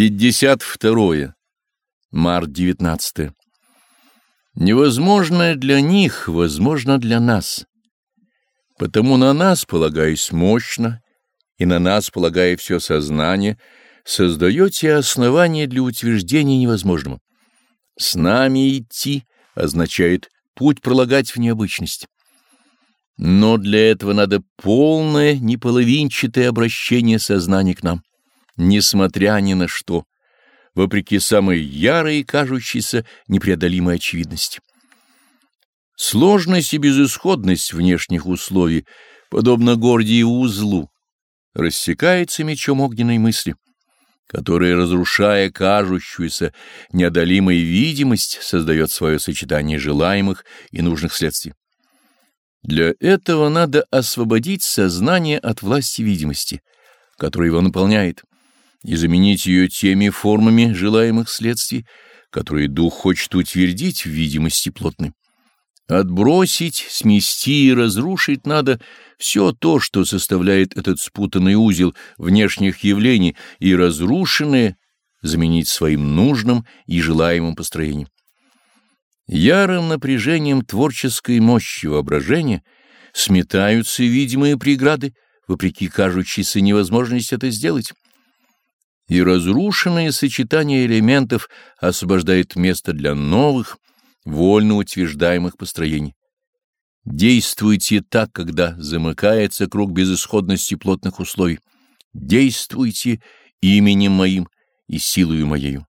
52. Март 19. Невозможное для них возможно для нас. Потому на нас, полагаясь мощно, и на нас, полагая все сознание, создаете основание для утверждения невозможного. С нами идти означает путь пролагать в необычность. Но для этого надо полное, неполовинчатое обращение сознания к нам несмотря ни на что, вопреки самой ярой и кажущейся непреодолимой очевидности. Сложность и безысходность внешних условий, подобно гордии узлу, рассекается мечом огненной мысли, которая, разрушая кажущуюся неодолимой видимость, создает свое сочетание желаемых и нужных следствий. Для этого надо освободить сознание от власти видимости, которая его наполняет, и заменить ее теми формами желаемых следствий, которые дух хочет утвердить в видимости плотной. Отбросить, смести и разрушить надо все то, что составляет этот спутанный узел внешних явлений, и разрушенное заменить своим нужным и желаемым построением. Ярым напряжением творческой мощи воображения сметаются видимые преграды, вопреки кажущейся невозможности это сделать и разрушенное сочетание элементов освобождает место для новых, вольно утверждаемых построений. Действуйте так, когда замыкается круг безысходности плотных условий. Действуйте именем моим и силою моею.